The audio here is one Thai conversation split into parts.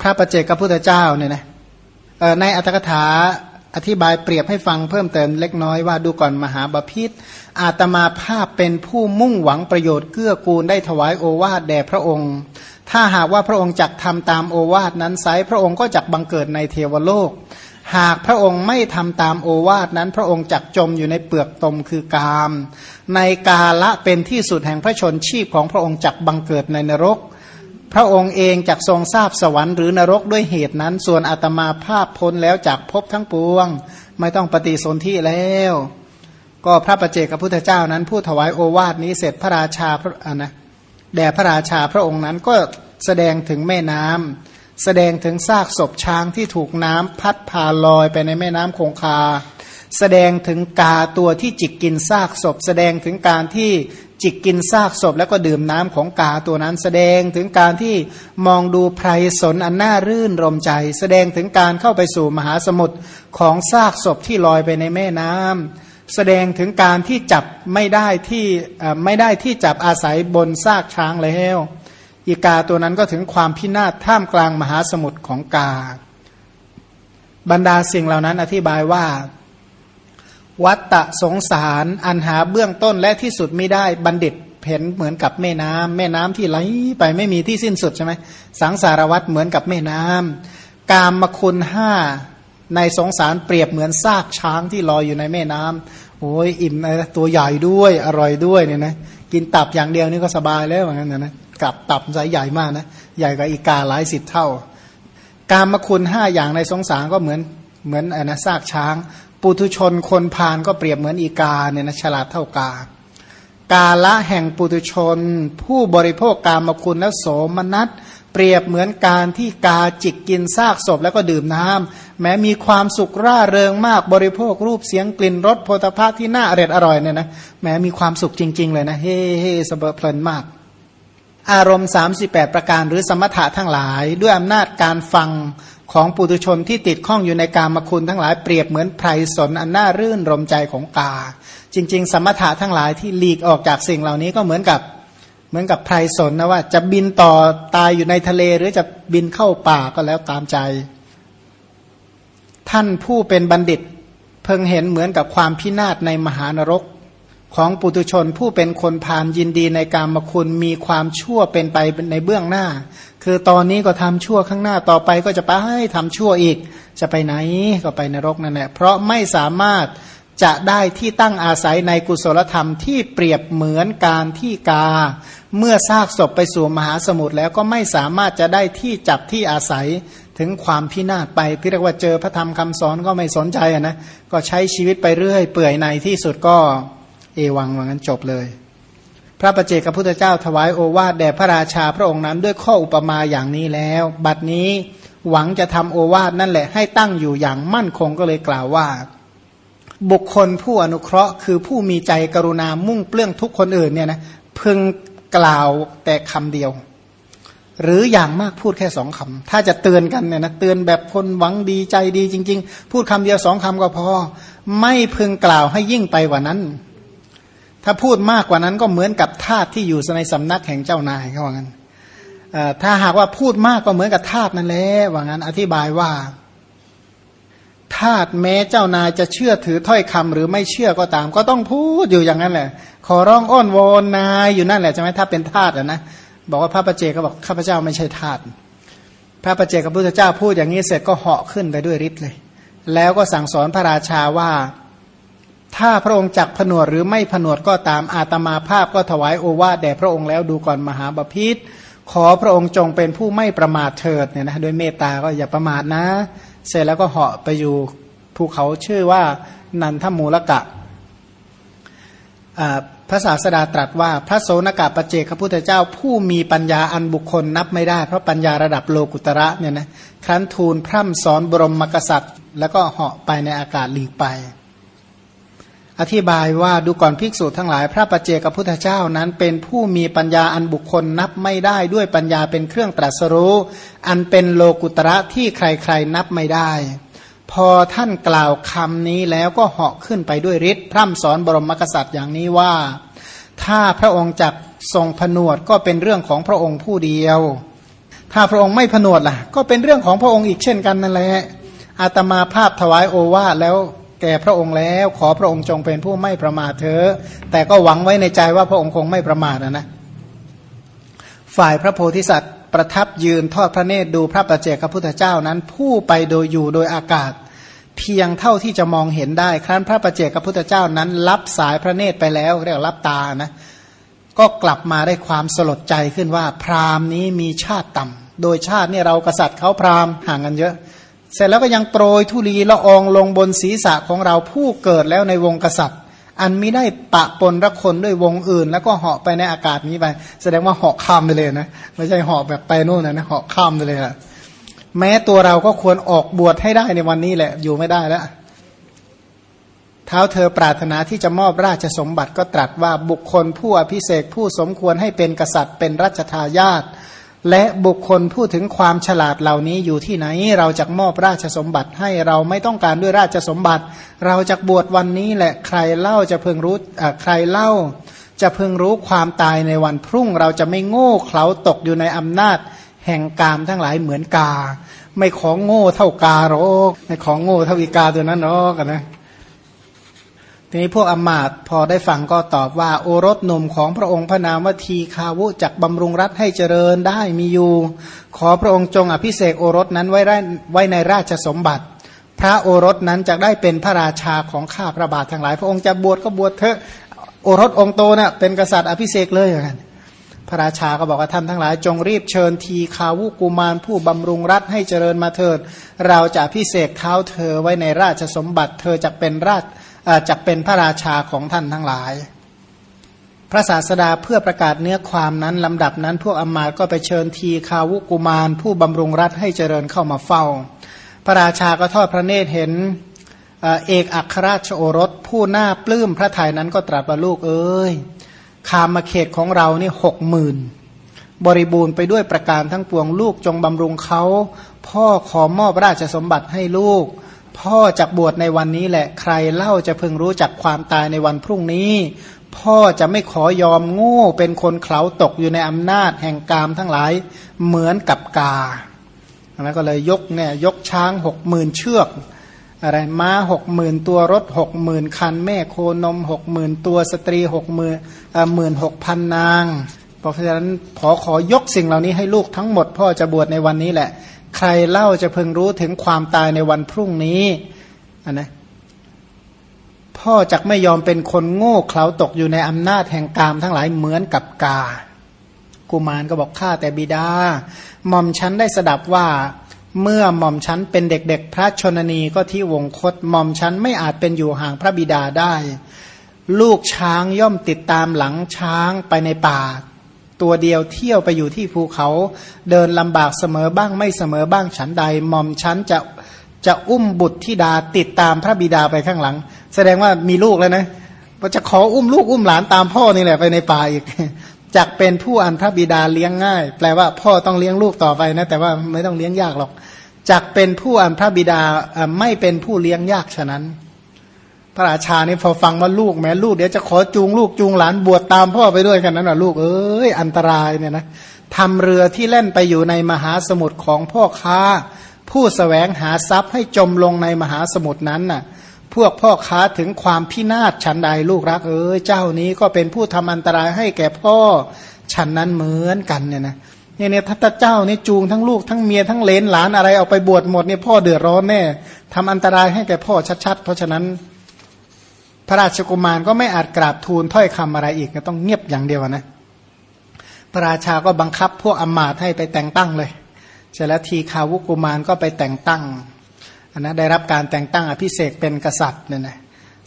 พระประเจกับพุทธเจ้าเนี่ยนะในอัตถกถาอธิบายเปรียบให้ฟังเพิ่มเติมเล็กน้อยว่าดูก่อนมหาบาพิษอาตมาภาพเป็นผู้มุ่งหวังประโยชน์เกื้อกูลได้ถวายโอวาทแด่พระองค์ ถ้าหากว่าพระองค์จักทำตามโอวาทนั้นไซพระองค์ก็จักบังเกิดในเทวโลก หากพระองค์ไม่ทำตามโอวาทนั้น พระองค์จักจมอยู่ในเปลือกตมคือกาม ในกาละเป็นที่สุดแห่งพระชนชีพของพระองค์จักบังเกิดในนรก ระองค์เองจักทรงทราบสวรรค์หรือนรกด้วยเหตุนั้น ส่วนอาตมาภาพพ้นแล้วจากพบทั้งปวง ไม่ต้องปฏิสนธิแล้ว ก็พระประเจกับพุทธเจ้านั้น ผู้ถวายโอวาทนี้เสร็จพระราชาพระนะแด่พระราชาพระองค์นั้นก็แสดงถึงแม่น้ำแสดงถึงซากศพช้างที่ถูกน้ำพัดพาลอยไปในแม่น้ำคงคา แสดงถึงกาตัวที่จิกกินซากศพ แสดงถึงการที่ จิกกินซากศพแล้วก็ดื่มน้ำของกาตัวนั้น แสดงถึงการที่มองดูไพรสนอันน่ารื่นรมใจ แสดงถึงการเข้าไปสู่มหาสมุทรของซากศพที่ลอยไปในแม่น้ำแสดงถึงการที่จับไม่ได้ที่ไม่ได้ที่จับอาศัยบนซากช้างแล้วอีกาตัวนั้นก็ถึงความพินาศท่ามกลางมหาสมุทรของกา บรรดาสิ่งเหล่านั้นอธิบายว่า วัตตะสงสารอันหาเบื้องต้นและที่สุดไม่ได้บัณฑิตเห็นเหมือนกับแม่น้ำแม่น้ำที่ไหลไปไม่มีที่สิ้นสุดใช่ไหมสังสารวัตรเหมือนกับแม่น้ำกามมคุณห้าในสงสารเปรียบเหมือนซากช้างที่ลอยอยู่ในแม่น้ำโอ้ยอิ่มนะตัวใหญ่ด้วยอร่อยด้วยเนี่ยนะกินตับอย่างเดียวนี่ก็สบายแล้วเหมือนกันนะกับตับใหญ่ใหญ่มากนะใหญ่กว่าอีกาหลายสิบเท่า กามคุณห้าอย่างในสงสารก็เหมือนเหมือนอนะซากช้าง ปุถุชนคนพานก็เปรียบเหมือนอีกาเนี่ยนะฉลาดเท่ากากาละแห่งปุถุชน ผู้บริโภคกามคุณและโสมนัสเปรียบเหมือนการที่กาจิกกินซากศพแล้วก็ดื่มน้ำแม้มีความสุขร่าเริงมากบริโภครูปเสียงกลิ่นรสโพธภาที่น่าอร่อยอร่อยเนี่ยนะแม้มีความสุขจริง ๆ เลยนะเฮ้เฮ้สบเพลินมาก อารมณ์ 38 ประการหรือสมถะทั้งหลาย ด้วยอำนาจการฟัง ของปุถุชนที่ติดข้องอยู่ในกามคุณทั้งหลายเปรียบเหมือนไพรสนอันน่ารื่นรมใจของกา จริง ๆ สมถะทั้งหลายที่หลีกออกจากสิ่งเหล่านี้ก็เหมือนกับเหมือนกับไพรสนนะว่า จะบินต่อตายอยู่ในทะเลหรือจะบินเข้าป่าก็แล้วตามใจ ท่านผู้เป็นบัณฑิต เพิ่งเห็นเหมือนกับความพินาศในมหานรก ของปุตุชนผู้เป็นคนพานยินดีในการมคุณมีความชั่วเป็นไปในเบื้องหน้า คือตอนนี้ก็ทำชั่วข้างหน้าต่อไปก็จะไปให้ทำชั่วอีก จะไปไหนก็ไปนรกนั่นแหละเพราะไม่สามารถจะได้ที่ตั้งอาศัยในกุศลธรรมที่เปรียบเหมือนการที่กา เมื่อซากศพไปสู่มหาสมุทรแล้วก็ไม่สามารถจะได้ที่จับที่อาศัยถึงความพินาศไปที่เรียกว่าเจอพระธรรมคำสอนก็ไม่สนใจนะก็ใช้ชีวิตไปเรื่อย เปื่อยในที่สุดก็ เอวังว่างั้นจบเลย พระประเจกับพุทธเจ้าถวายโอวาทแด่พระราชาพระองค์นั้นด้วยข้ออุปมาอย่างนี้แล้ว บัดนี้หวังจะทำโอวาทนั่นแหละ ให้ตั้งอยู่อย่างมั่นคงก็เลยกล่าวว่า บุคคลผู้อนุเคราะห์ คือผู้มีใจกรุณามุ่งเปลื้องทุกคนอื่นเนี่ยนะพึงกล่าวแต่คำเดียว หรืออย่างมากพูดแค่สองคำถ้าจะเตือนกันเนี่ยนะเตือนแบบคนหวังดีใจดีจริง ๆ พูดคำเดียวสองคำก็พอ ไม่พึงกล่าวให้ยิ่งไปกว่านั้น ถ้าพูดมากกว่านั้นก็เหมือนกับทาสที่อยู่ในสำนักแห่งเจ้านายเขาว่างั้นถ้าหากว่าพูดมากก็เหมือนกับทาสนั่นแหละว่างั้น อธิบายว่าทาสแม้เจ้านายจะเชื่อถือถ้อยคำหรือไม่เชื่อก็ตาม ก็ต้องพูดอยู่อย่างนั้นแหละ ขอร้องอ้อนวอนนายอยู่นั่นแหละใช่ไหมถ้าเป็นทาสอะนะบอกว่าพระประเจก็บอกข้าพเจ้าไม่ใช่ทาสพระประเจกับพระพุทธเจ้าพูดอย่างนี้เสร็จก็เหาะขึ้นไปด้วยฤทธิ์เลย แล้วก็สั่งสอนพระราชาว่า ถ้าพระองค์จักผนวดหรือไม่ผนวดก็ตามอาตมาภาพก็ถวายโอวาทแด่พระองค์แล้วดูก่อนมหาบาพิษขอพระองค์จงเป็นผู้ไม่ประมาทเถิดเนี่ยนะโดยเมตตาก็อย่าประมาทนะ เสร็จแล้วก็เหาะไปอยู่ภูเขาชื่อว่านันทมูลกะพระศาสดาตรัสว่าพระโสนกะปเจกพระพุทธเจ้า ผู้มีปัญญาอันบุคคลนับไม่ได้ เพราะปัญญาระดับโลกุตระเนี่ยนะครั้นทูลพร่ำสอนบรมมกษัตริย์ แล้วก็เหาะไปในอากาศหลีกไป อธิบายว่าดูก่อนภิกษุทั้งหลายพระปัจเจกพุทธเจ้านั้นเป็นผู้มีปัญญาอันบุคคลนับไม่ได้ด้วยปัญญาเป็นเครื่องตรัสรู้ อันเป็นโลกุตระที่ใครๆนับไม่ได้ พอท่านกล่าวคำนี้แล้วก็เหาะขึ้นไปด้วยฤทธิ์พร่ำสอนบรมกษัตริย์อย่างนี้ว่า ถ้าพระองค์จักทรงผนวดก็เป็นเรื่องของพระองค์ผู้เดียว ถ้าพระองค์ไม่ผนวดล่ะ ก็เป็นเรื่องของพระองค์อีกเช่นกันนั่นแหละอาตมาภาพถวายโอวาทแล้ว แก่พระองค์แล้ว ขอพระองค์จงเป็นผู้ไม่ประมาทเถอะแต่ก็หวังไว้ในใจว่าพระองค์คงไม่ประมาทนะนะฝ่ายพระโพธิสัตว์ประทับยืนทอดพระเนตรดูพระประเจกพระพุทธเจ้านั้นผู้ไปโดยอยู่โดยอากาศ เพียงเท่าที่จะมองเห็นได้ ครั้นพระประเจกพระพุทธเจ้านั้น รับสายพระเนตรไปแล้วเรียกรับตานะก็กลับมาได้ความสลดใจขึ้นว่าพราหมณ์นี้มีชาติต่ำโดยชาติเนี่ยเรากษัตริย์เขาพราหมณ์ห่างกันเยอะ เสร็จแล้วก็ยังโปรยทุลีละอองลงบนศีรษะของเราผู้เกิดแล้วในวงกษัตริย์ อันมิได้ปะปนรักคนด้วยวงอื่น แล้วก็เหาะไปในอากาศนี้ไปแสดงว่าเหาะข้ามไปเลยนะไม่ใช่เหาะแบบไปโน่นนะนะเหาะข้ามไปเลยอะแม้ตัวเราก็ควรออกบวชให้ได้ในวันนี้แหละ อยู่ไม่ได้แล้วเท้าเธอปรารถนาที่จะมอบราชสมบัติก็ตรัสว่าบุคคลผู้อภิเศกผู้สมควรให้เป็นกษัตริย์เป็นรัชทายาท และบุคคลพูดถึงความฉลาดเหล่านี้อยู่ที่ไหน เราจะมอบราชสมบัติให้เราไม่ต้องการด้วยราชสมบัติ เราจะบวชวันนี้แหละใครเล่าจะเพิ่งรู้ใครเล่า จะเพิ่งรู้ความตายในวันพรุ่ง เราจะไม่โง่เขลาตกอยู่ในอำนาจ แห่งกามทั้งหลายเหมือนกา ไม่ของโง่เท่ากาหรอกไม่ของโง่เท่าอีกาตัวนั้นหรอกนะ ทีนี้พวกอมาตพอได้ฟังก็ตอบว่าโอรสหนุ่มของพระองค์พระนามวทีคาวุจักบำรุงรัฐให้เจริญได้มีอยู่ ขอพระองค์จงอภิเษกโอรสนั้นไว้ไว้ในราชสมบัติ พระโอรสนั้นจะได้เป็นพระราชาของข้าพระบาททั้งหลาย พระองค์จะบวชก็บวชเถอะโอรสองโตเนะ่ะเป็นกษัตริย์อภิเษกเลยอย่างนั้นพระราชาก็บอกว่าท่านทั้งหลาย จงรีบเชิญทีคาวุกุมารผู้บำรุงรัฐให้เจริญมาเถิด เราจะพิเศษเท้าเธอไว้ในราชสมบัติ เธอจะเป็นราช จะเป็นพระราชาของท่านทั้งหลาย พระศาสดาเพื่อประกาศเนื้อความนั้นลำดับนั้นพวกอมาตก็ไปเชิญทีคาวุกุมาร ผู้บำรุงรัฐให้เจริญเข้ามาเฝ้า พระราชาก็ทอดพระเนตรเห็นเอกอัครราชโอรส ผู้หน่าปลื้มพระทัยนั้นก็ตรัสว่าลูกเอ้ยคามาเขตของเรานี่หกหมื่นบริบูรณ์ไปด้วยประการทั้งปวงลูกจงบำรุงเขา พ่อขอมอบราชสมบัติให้ลูก พ่อจะบวชในวันนี้แหละใครเล่าจะพึงรู้จักความตายในวันพรุ่งนี้ พ่อจะไม่ขอยอมโง่เป็นคนเขาตกอยู่ในอำนาจแห่งกามทั้งหลายเหมือนกับกาแล้วก็เลยยกเนี่ยยกช้างหกหมื่นเชือกอะไรม้าหกหมื่นตัวรถหกหมื่นคัน แม่โคนมหกหมื่นตัวสตรีหกหมื่นหมื่นหกพันนาง เพราะฉะนั้นขอขอยกสิ่งเหล่านี้ให้ลูกทั้งหมด พ่อจะบวชในวันนี้แหละ ใครเล่าจะพึงรู้ถึงความตายในวันพรุ่งนี้นนะพ่อจักไม่ยอมเป็นคนโง่เขลาตกอยู่ในอำนาจแห่งกามทั้งหลายเหมือนกับกา กุมารก็บอกข้าแต่บิดาหม่อมชั้นได้สดับว่าเมื่อหม่อมชั้นเป็นเด็กๆ พระชนนีก็ที่วงคตหม่อมชั้นไม่อาจเป็นอยู่ห่างพระบิดาได้ ลูกช้างย่อมติดตามหลังช้างไปในป่า ตัวเดียวเที่ยวไปอยู่ที่ภูเขา เดินลำบากเสมอบ้างไม่เสมอบ้างฉันใดหม่อมฉันจะจะอุ้มบุตรธิดาติดตามพระบิดาไปข้างหลัง แสดงว่ามีลูกแล้วนะว่าจะขออุ้มลูกอุ้มหลานตามพ่อนี่แหละไปในป่าอีกจักเป็นผู้อันพระบิดาเลี้ยงง่าย แปลว่าพ่อต้องเลี้ยงลูกต่อไปนะ แต่ว่าไม่ต้องเลี้ยงยากหรอกจักเป็นผู้อันพระบิดาไม่เป็นผู้เลี้ยงยากฉะนั้น พระราชานี่พอฟังว่าลูกแม้ลูกเดี๋ยวจะขอจูงลูกจูงหลานบวชตามพ่อไปด้วยกันนั้นนะลูกเอ้ยอันตรายเนี่ยนะทำเรือที่เล่นไปอยู่ในมหาสมุทรของพ่อค้า ผู้สแสวงหาทรัพย์ให้จมลงในมหาสมุทรนั้นน่ะ พวกพ่อค้าถึงความพินาศฉันใดลูกรักเอ้ยเจ้านี้ก็เป็นผู้ทำอันตรายให้แก่พ่อฉันนั้นเหมือนกันเนี่ยนะเนี่ยเนี่ยถ้าเจ้านี่จูงทั้งลูกทั้งเมียทั้งเลนหลานอะไรเอาไปบวชหมดเนี่ยพ่อเดือดร้อนแน่ทำอันตรายให้แก่พ่อชัดๆ เพราะฉะนั้น พระราชกุมารก็ไม่อาจกราบทูลถ้อยคำอะไรอีกก็ต้องเงียบอย่างเดียวนะ พระราชาก็บังคับพวกอมาตให้ไปแต่งตั้งเลยเสร็จแล้วทีคาวุกุมารก็ไปแต่งตั้งนนะได้รับการแต่งตั้งอภิเษกเป็นกษัตริย์เนี่ยนะ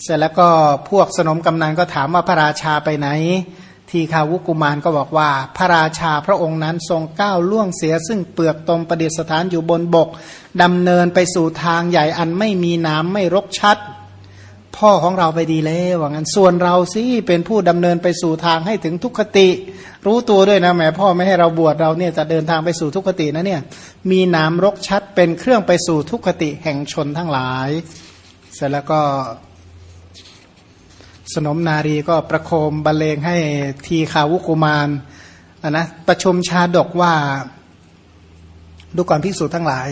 เสร็จแล้วก็พวกสนมกำนันก็ถามว่าพระราชาไปไหน ทีคาวุกุมารก็บอกว่า พระราชาพระองค์นั้นทรงก้าวล่วงเสีย ซึ่งเปลือกตมประดิษฐานอยู่บนบกดำเนินไปสู่ทางใหญ่อันไม่มีน้ำไม่รกชัด พ่อของเราไปดีแล้วว่างั้นส่วนเราสิเป็นผู้ดำเนินไปสู่ทางให้ถึงทุกขติ รู้ตัวด้วยนะแม่พ่อไม่ให้เราบวชเราเนี่ยจะเดินทางไปสู่ทุกขตินะเนี่ยมีน้ำรกชัดเป็นเครื่องไปสู่ทุกขติแห่งชนทั้งหลาย เสร็จแล้วก็สนมนารีก็ประโคมบรรเลงให้ทีขาวุกุมารนนะประชุมชาดกว่า ดูก่อนภิกษุทั้งหลาย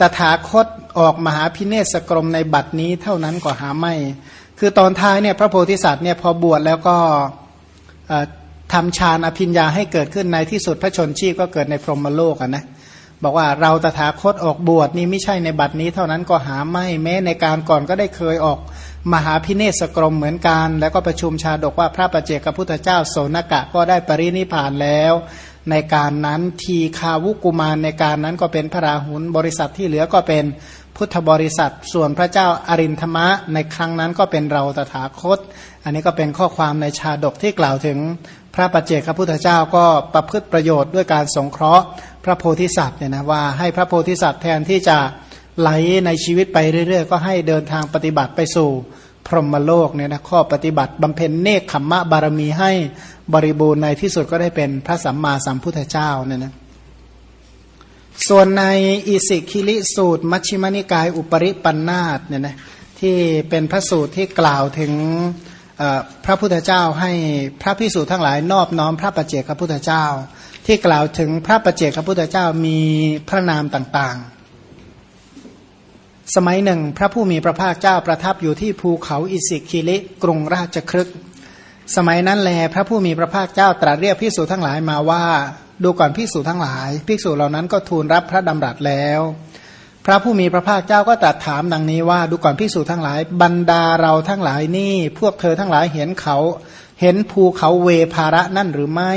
ตถาคตออกมหาพิเนศกรมในบัดนี้เท่านั้นก็หาไม่ คือตอนท้ายเนี่ยพระโพธิสัตว์เนี่ยพอบวชแล้วก็ทำฌานอภิญญาให้เกิดขึ้นในที่สุดพระชนชีพก็เกิดในพรหมโลกนะบอกว่าเราตถาคตออกบวชนี่ไม่ใช่ในบัดนี้ เท่านั้นก็หาไม่แม้ในการก่อนก็ได้เคยออกมหาพิเนศกรมเหมือนกัน แล้วก็ประชุมชาดกว่าพระประเจกพุทธเจ้าโสนกะก็ได้ปรินิพานแล้ว ในการนั้นทีคาวุกุมารในการนั้นก็เป็นพระราหุลบริษัทที่เหลือก็เป็นพุทธบริษัทส่วนพระเจ้าอารินธรรมะ ในครั้งนั้นก็เป็นเราตถาคต อันนี้ก็เป็นข้อความในชาดกที่กล่าวถึงพระปัจเจกพุทธเจ้าก็ประพฤติประโยชน์ด้วยการสงเคราะห์พระโพธิสัตว์เนี่ยนะว่าให้พระโพธิสัตว์แทนที่จะไหลในชีวิตไปเรื่อย ๆ ก็ให้เดินทางปฏิบัติไปสู่ พรหมโลกเนี่ยนะข้อปฏิบัติบำเพ็ญเนคขมมะบารมีให้บริบูรณ์ในที่สุดก็ได้เป็นพระสัมมาสัมพุทธเจ้าเนี่ยนะส่วนในอิสิคิลิสูตร มัชฌิมนิกายอุปริปันธาตเนี่ยนะที่เป็นพระสูตรที่กล่าวถึงพระพุทธเจ้าให้พระพิสูจน์ทั้งหลายนอบน้อมพระประเจกพระพุทธเจ้า ที่กล่าวถึงพระประเจกพระพุทธเจ้ามีพระนามต่างๆ สมัยหนึ่ง พระผู้มีพระภาคเจ้าประทับอยู่ที่ภูเขาอิสิคิลิกรุงราชครึก สมัยนั้นแลพระผู้มีพระภาคเจ้าตรัสเรียกพิสูจน์ทั้งหลายมาว่า ดูก่อนพิสูจน์ทั้งหลายพิสูจน์เหล่านั้นก็ทูลรับพระดำรัสแล้ว พระผู้มีพระภาคเจ้าก็ตรัสถามดังนี้ว่า ดูก่อนพิสูจทั้งหลาย บรรดาเราทั้งหลายนี่ พวกเธอทั้งหลายเห็นเขา เห็นภูเขาเวภาระนั่นหรือไม่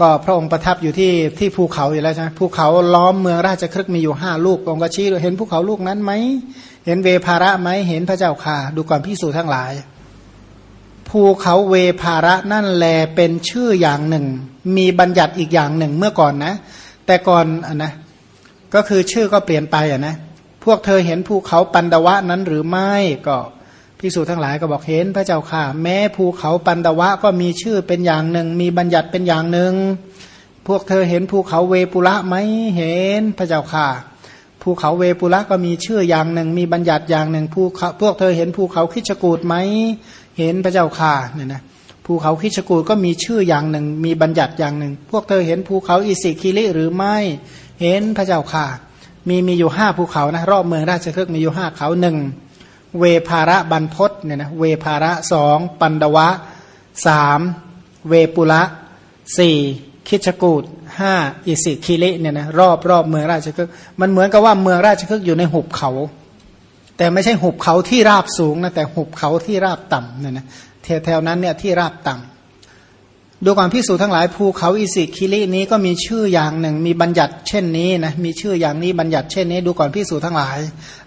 ก็พระองค์ประทับอยู่ที่ที่ภูเขาอยู่แล้วใช่ไหมภูเขาล้อมเมืองราชครึกมีอยู่ห้าลูกองค์ก็ชี้เห็นภูเขาลูกนั้นไหมเห็นเวภาระไหมเห็นพระเจ้าค่ะ ดูก่อนพิสูจทั้งหลาย ภูเขาเวภาระนั่นแลเป็นชื่ออย่างหนึ่ง มีบัญญัติอีกอย่างหนึ่งเมื่อก่อนนะ แต่ก่อนอะนะก็คือชื่อก็เปลี่ยนไปอะนะ พวกเธอเห็นภูเขาปันดวะนั้นหรือไม่ก็ พิสูจทั้งหลายก็บอกเห็นพระเจ้าค่ะ แม้ภูเขาปันดวะก็มีชื่อเป็นอย่างหนึ่ง มีบัญญัติเป็นอย่างหนึ่ง พวกเธอเห็นภูเขาเวปุระไหมเห็นพระเจ้าค่ะภูเขาเวปุระก็มีชื่ออย่างหนึ่ง มีบัญญัติอย่างหนึ่งภูเขาพวกเธอเห็นภูเขาคิชกูดไหมเห็นพระเจ้าค่ะเนี่ยนะภูเขาคิชกูดก็มีชื่ออย่างหนึ่ง มีบัญญัติอย่างหนึ่ง พวกเธอเห็นภูเขาอิสิคิริหรือไม่เห็นพระเจ้าค่ะ มีมีอยู่ห้าภูเขานะรอบเมืองราชคฤห์มีอยู่ห้าเขาหนึ่ง เวภาระบันพศเนี่ยนะเวภาระสองปันดวะสามเวปุลละสี่คิชฌกูฏห้าอิสิคิลิเนี่ยนะรอบรอบเมืองราชคฤห์มันเหมือนกับว่าเมืองราชคฤห์อยู่ในหุบเขา แต่ไม่ใช่หุบเขาที่ราบสูงนะแต่หุบเขาที่ราบต่ำเนี่ยนะแถวๆนั้นเนี่ยที่ราบต่ำ ดูความพิสูจน์ทั้งหลายภูเขาอิสิคิลินี้ก็มีชื่ออย่างหนึ่ง มีบัญญัติเช่นนี้นะมีชื่ออย่างนี้บัญญัติเช่นนี้ ดูก่อนพิสูจน์ทั้งหลาย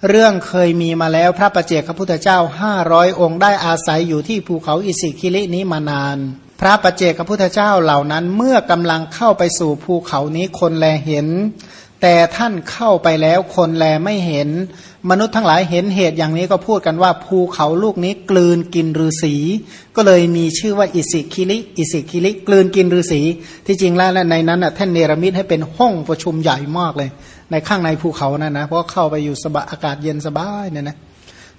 เรื่องเคยมีมาแล้วพระปัจเจกพระพุทธเจ้าห้าร้อยองค์ได้อาศัยอยู่ที่ภูเขาอิสิคิลินี้มานาน พระประเจกพระพุทธเจ้าเหล่านั้นเมื่อกำลังเข้าไปสู่ภูเขานี้คนแลเห็น แต่ท่านเข้าไปแล้วคนแลไม่เห็น มนุษย์ทั้งหลายเห็นเหตุอย่างนี้ก็พูดกันว่า ภูเขาลูกนี้กลืนกินฤาษี ก็เลยมีชื่อว่าอิสิคิลิอิสิคิลิกลืนกินฤาษี ที่จริงแล้วในนั้นท่านเนรมิตให้เป็นห้องประชุมใหญ่มากเลย ในข้างในภูเขานั่นนะเพราะเข้าไปอยู่สบายอากาศเย็นสบายเนี่ยนะ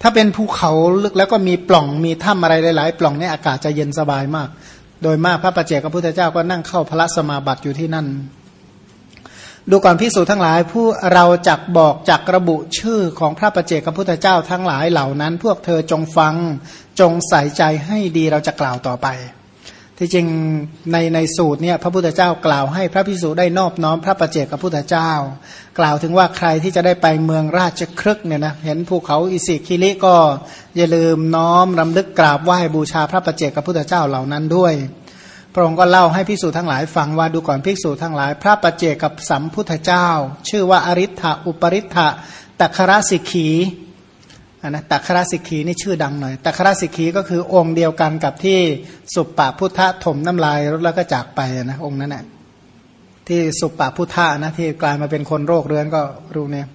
ถ้าเป็นภูเขาลึกแล้วก็มีปล่องมีถ้ำอะไรหลาย ๆ ปล่องเนี่ยอากาศจะเย็นสบายมาก โดยมากพระประเจกพระพุทธเจ้าก็นั่งเข้าพระสมาบัติอยู่ที่นั่น ดูก่อนพิสูจทั้งหลายผู้เราจักบอกจักระบุชื่อของพระประเจกพระพุทธเจ้าทั้งหลายเหล่านั้น พวกเธอจงฟังจงใส่ใจให้ดีเราจะกล่าวต่อไป ที่จริงในในสูตรเนี่ยพระพุทธเจ้ากล่าวให้พระพิสูจได้นอบน้อมพระประเจกพระพุทธเจ้า กล่าวถึงว่าใครที่จะได้ไปเมืองราชครึกเนี่ยนะเห็นภูเขาอิสิคิลิก็อย่าลืมน้อมรำลึกกราบไหว้บูชาพระประเจกพระพุทธเจ้าเหล่านั้นด้วย พระองค์ก็เล่าให้ภิกษุทั้งหลายฟังว่าดูก่อนภิกษุทั้งหลาย พระปัจเจกับสัมพุทธเจ้า ชื่อว่าอริ t ะอุปริ t ะตัครสิกขีอันนะตัครสิกขีนี่ชื่อดังหน่อยตัครสิกขีก็คือองค์เดียวกันกับที่สุปปะพุทธถมน้ำลายแล้วก็จากไปนะองค์นั้นแหละที่สุปปะพุทธนะที่กลายมาเป็นคนโรคเรื้อนก็รู้เนี่ย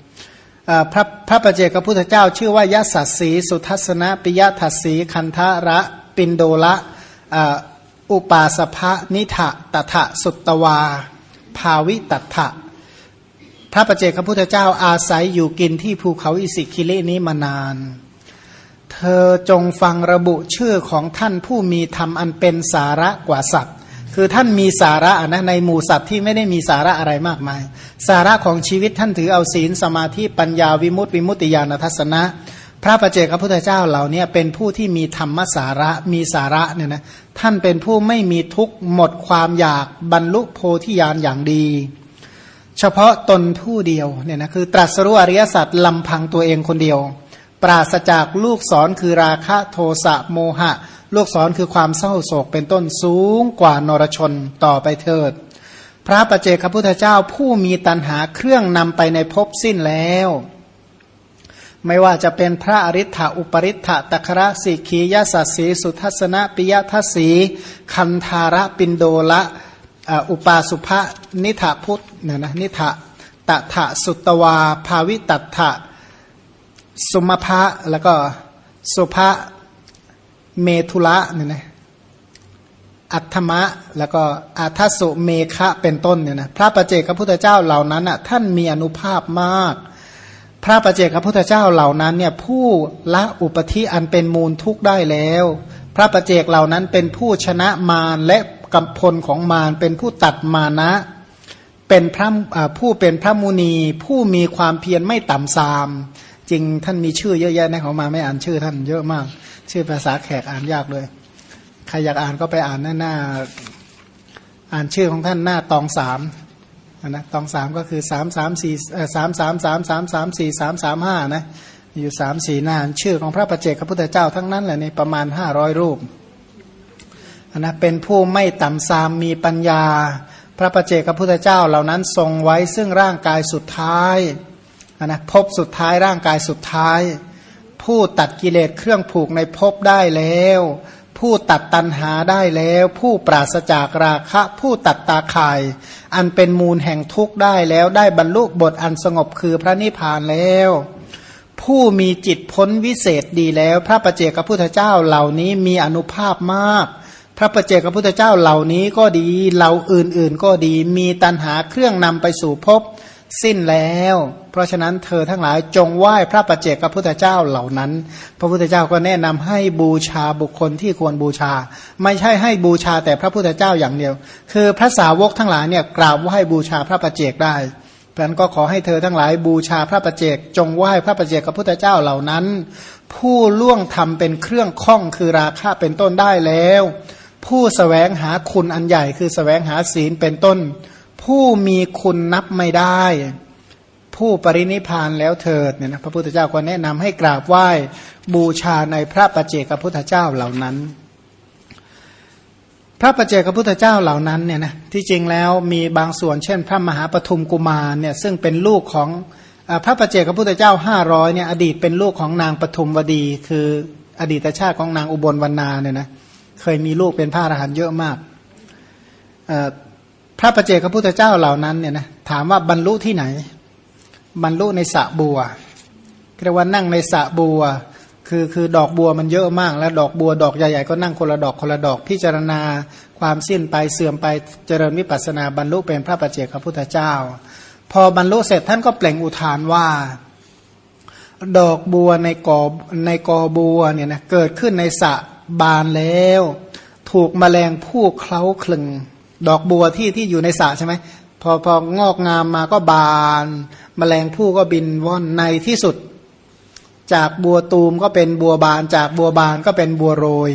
พระพระประเจกับพุทธเจ้า ชื่อว่ายสัสสีสุทัศนะปิยทัสสีคันทะระปินโดละ อุปาสภะนิทะตถะสุตตวา ภาวิตัถะพระประเจกพระพุทธเจ้าอาศัยอยู่กินที่ภูเขาอิสิคิลินี้มานาน เธอจงฟังระบุชื่อของท่านผู้มีธรรมอันเป็นสาระกว่าสัตว์ คือท่านมีสาระนะในหมู่สัตว์ที่ไม่ได้มีสาระอะไรมากมาย สาระของชีวิตท่านถือเอาศีลสมาธิปัญญาวิมุตติวิมุตติญาณทัศนะ พระประเจกพระพุทธเจ้าเหล่านี้เป็นผู้ที่มีธรรมสาระมีสาระเนี่ยนะท่านเป็นผู้ไม่มีทุกข์หมดความอยากบรรลุโพธิญาณอย่างดี เฉพาะตนผู้เดียวเนี่ยนะคือตรัสรู้อริยสัจลำพังตัวเองคนเดียว ปราศจากลูกศรคือราคะโทสะโมหะ ลูกศรคือความเศร้าโศกเป็นต้นสูงกว่านรชนต่อไปเถิด พระประเจกพระพุทธเจ้าผู้มีตันหาเครื่องนำไปในภพสิ้นแล้ว ไม่ว่าจะเป็นพระอริ t อุปริ t ตัคระสิกียสัสสีสุทัศนปิยทัสสีคันธาระปินโดละอุปาสุภะนิธาพุทธเนี่ยนะนิธะตถะสุตวาภาวิตัถะสุมภะแล้วก็สุภะเมทุละเนี่ยนะอัตมะแล้วก็อาทัสุเมคะเป็นต้นเนี่ยนะพระประเจกพระพุทธเจ้าเหล่านั้นอะท่านมีอนุภาพมาก พระประเจกพระพุทธเจ้าเหล่านั้นเนี่ยผู้ละอุปธิอันเป็นมูลทุกได้แล้ว พระประเจกเหล่านั้นเป็นผู้ชนะมารและกำพลของมารเป็นผู้ตัดมานะ เป็นพระผู้เป็นพระมุนีผู้มีความเพียรไม่ต่ำซาม จริงท่านมีชื่อเยอะแยะนะของมาไม่อ่านชื่อท่านเยอะมาก ชื่อภาษาแขกอ่านยากเลยใครอยากอ่านก็ไปอ่านหน้าหน้า อ่านชื่อของท่านหน้าตองสาม นะตองสามก็คือสามสามสี่สามสามสามสามสามสี่สามสามห้านะอยู่สามสี่หน้าชื่อของพระประเจกพระพุทธเจ้าทั้งนั้นแหละในประมาณห้าร้อยรูปนะเป็นผู้ไม่ต่ำซามมีปัญญา พระประเจกพระพุทธเจ้าเหล่านั้นทรงไว้ซึ่งร่างกายสุดท้ายนะพบสุดท้ายร่างกายสุดท้าย ผู้ตัดกิเลสเครื่องผูกในภพได้แล้ว ผู้ตัดตัณหาได้แล้ว ผู้ปราศจากราคะ ผู้ตัดตาข่าย อันเป็นมูลแห่งทุกข์ได้แล้วได้บรรลุบทอันสงบคือพระนิพพานแล้ว ผู้มีจิตพ้นวิเศษดีแล้ว พระประเจกขพุทธเจ้าเหล่านี้มีอนุภาพมาก พระประเจกขพุทธเจ้าเหล่านี้ก็ดีเราอื่นๆก็ดีมีตันหาเครื่องนำไปสู่ภพ สิ้นแล้ว เพราะฉะนั้นเธอทั้งหลายจงไหว้พระประเจกพระพุทธเจ้าเหล่านั้น พระพุทธเจ้าก็แนะนำให้บูชาบุคคลที่ควรบูชา ไม่ใช่ให้บูชาแต่พระพุทธเจ้าอย่างเดียว คือพระสาวกทั้งหลายเนี่ยกราบไหว้บูชาพระประเจกได้เพราะนั้นก็ขอให้เธอทั้งหลายบูชาพระประเจก จงไหว้พระประเจกพระพุทธเจ้าเหล่านั้น ผู้ล่วงทำเป็นเครื่องข้องคือราคะเป็นต้นได้แล้ว ผู้สแสวงหาคุณอันใหญ่คือสแสวงหาศีลเป็นต้น ผู้มีคุณนับไม่ได้ ผู้ปรินิพานแล้วเถิดเนี่ยนะพระพุทธเจ้าก็แนะนำให้กราบไหว้บูชาในพระประเจกพุทธเจ้าเหล่านั้น พระประเจกพุทธเจ้าเหล่านั้นเนี่ยนะที่จริงแล้วมีบางส่วนเช่น พระมหาปฐุมกุมารเนี่ยซึ่งเป็นลูกของพระประเจกพุทธเจ้าห้าร้อยเนี่ยอดีตเป็นลูกของนางปฐุมวดี คืออดีตชาติของนางอุบลวรรณาเนี่ยนะเคยมีลูกเป็นพระอรหันต์เยอะมาก พระประเจกพระพุทธเจ้าเหล่านั้นเนี่ยนะถามว่าบรรลุที่ไหน บรรลุในสระบัวเรียกว่านั่งในสระบัว คือคือดอกบัวมันเยอะมาก แล้วดอกบัวดอกใหญ่ๆก็นั่งคนละดอกคนละดอกพิจารณา ความสิ้นไปเสื่อมไปเจริญวิปัสนาบรรลุเป็นพระประเจกพระพุทธเจ้า พอบรรลุเสร็จท่านก็เปล่งอุทานว่า ดอกบัวในกอในกอบัวเนี่ยนะเกิดขึ้นในสระบานแล้ว ถูกมแมลงผู้เคล้าคลึง ดอกบัวที่ที่อยู่ในสระใช่ไหมพอพองอกงามมาก็บานมแมลงผู้ก็บินว่อนในที่สุด จากบัวตูมก็เป็นบัวบาน จากบัวบานก็เป็นบัวโรย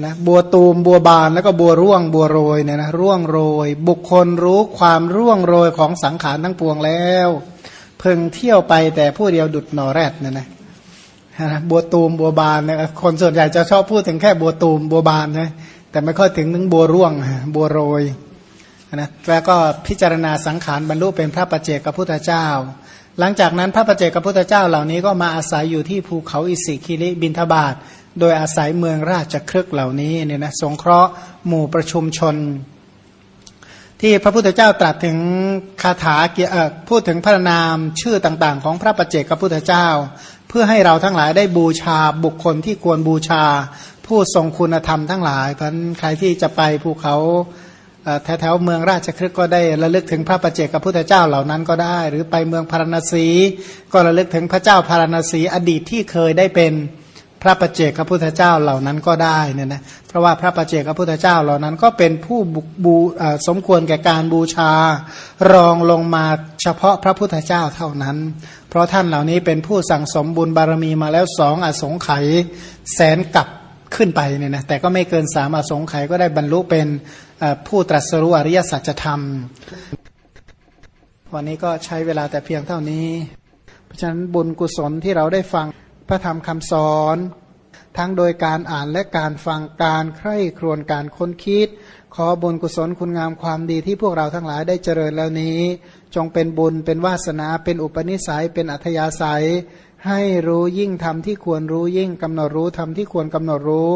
นะบัวตูมบัวบานแล้วก็บัวร่วงบัวโรยเนี่ยนะร่วงโรย บุคคลรู้ความร่วงโรยของสังขารทั้งปวงแล้ว เพิ่งเที่ยวไปแต่ผู้เดียวดุดหนอแรดเนี่ยนะนะบัวตูมบัวบานเนี่ยคนส่วนใหญ่จะชอบพูดถึงแค่บัวตูมบัวบานใช่ แต่ไม่ค่อยถึงถึงบัวร่วงบัวโรยนะแล้วก็พิจารณาสังขารบรรลุเป็นพระประเจกพระพุทธเจ้า หลังจากนั้นพระประเจกพระพุทธเจ้าเหล่านี้ก็มาอาศัยอยู่ที่ภูเขาอิสิคิริบินทบาทโดยอาศัยเมืองราชครึกเหล่านี้เนี่ยนะสงเคราะห์หมู่ประชุมชน ที่พระพุทธเจ้าตรัสถึงคาถาเกี่ยวพูดถึงพระนามชื่อต่างๆ ของพระประเจกพระพุทธเจ้า เพื่อให้เราทั้งหลายได้บูชาบุคคลที่ควรบูชา ผู้ทรงคุณธรรมทั้งหลายเพราะใครที่จะไปภูเขาแถวๆเมืองราชครึกก็ได้ระลึกถึงพระประเจกับพุทธเจ้าเหล่านั้นก็ได้ หรือไปเมืองพาราณสี ก็ระลึกถึงพระเจ้าพาราณสีอดีตที่เคยได้เป็นพระประเจกพระพุทธเจ้าเหล่านั้นก็ได้เนี่ยนะเพราะว่าพระประเจกพระพุทธเจ้าเหล่านั้นก็เป็นผู้บุบูสมควรแก่การบูชารองลงมาเฉพาะพระพุทธเจ้าเท่านั้น เพราะท่านเหล่านี้เป็นผู้สั่งสมบุญบารมีมาแล้วสองอสงไขยแสนกับ ขึ้นไปเนี่ยนะแต่ก็ไม่เกินสามอสงไขยก็ได้บรรลุเป็นผู้ตรัสรู้อริยสัจธรรม วันนี้ก็ใช้เวลาแต่เพียงเท่านี้ เพราะฉะนั้นบุญกุศลที่เราได้ฟังพระธรรมคำสอน ทั้งโดยการอ่านและการฟังการใคร่ครวญการค้นคิด ขอบุญกุศลคุณงามความดีที่พวกเราทั้งหลายได้เจริญแล้วนี้ จงเป็นบุญเป็นวาสนาเป็นอุปนิสัยเป็นอัธยาศัย ให้รู้ยิ่งทำที่ควรรู้ยิ่งกำหนดรู้ทำที่ควรกำหนดรู้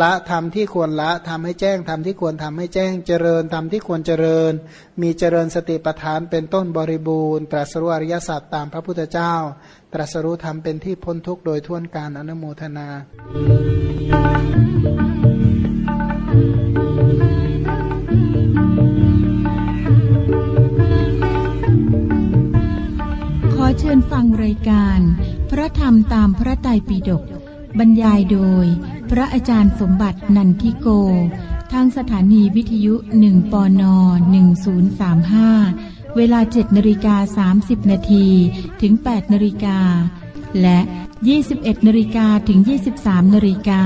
ละทำที่ควรละทำให้แจ้งทำที่ควรทำให้แจ้งเจริญทำที่ควรเจริญ มีเจริญสติปัฏฐานเป็นต้นบริบูรณ์ ตรัสรู้อริยสัจตามพระพุทธเจ้า ตรัสรู้ธรรมเป็นที่พ้นทุกข์โดยท่วนการอนุโมทนาเชิญฟังรายการ ระธรรมตามพระไตรปิฎกบรรยายโดย พระอาจารย์สมบัตินันทิโก ทางสถานีวิทยุ1ปน1035เวลา7นาฬิกา30นาทีถึง8นาฬิกา และ21นาฬิกาถึง23นาฬิกา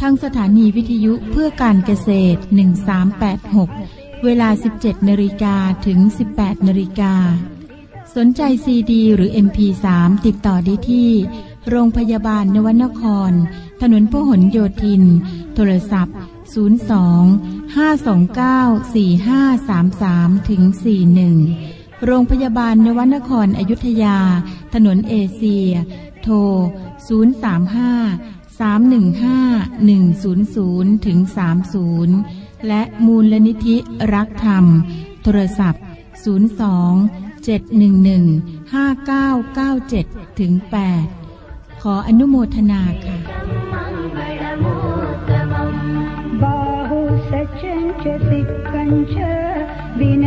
ทางสถานีวิทยุเพื่อการเกษตร1386เวลา17นาฬิกาถึง18นาฬิกา สนใจซีดีหรือ MP3 ติดต่อได้ที่ โรงพยาบาลนวนคร ถนนพหลโยธิน โทรศัพท์ 02 529 4533ถึง41 โรงพยาบาลนวนครอยุธยา ถนนเอเชีย โทร 035 315 100ถึง30 และมูลลนิธิรักธรรม โทรศัพท์ 02 จ็ดหนึ่งหนึ่งห้าเก้าเก้าเจ็ดถึงแปดขออนุโมทนาค่ะบาหุสัจจสิกัญชวิน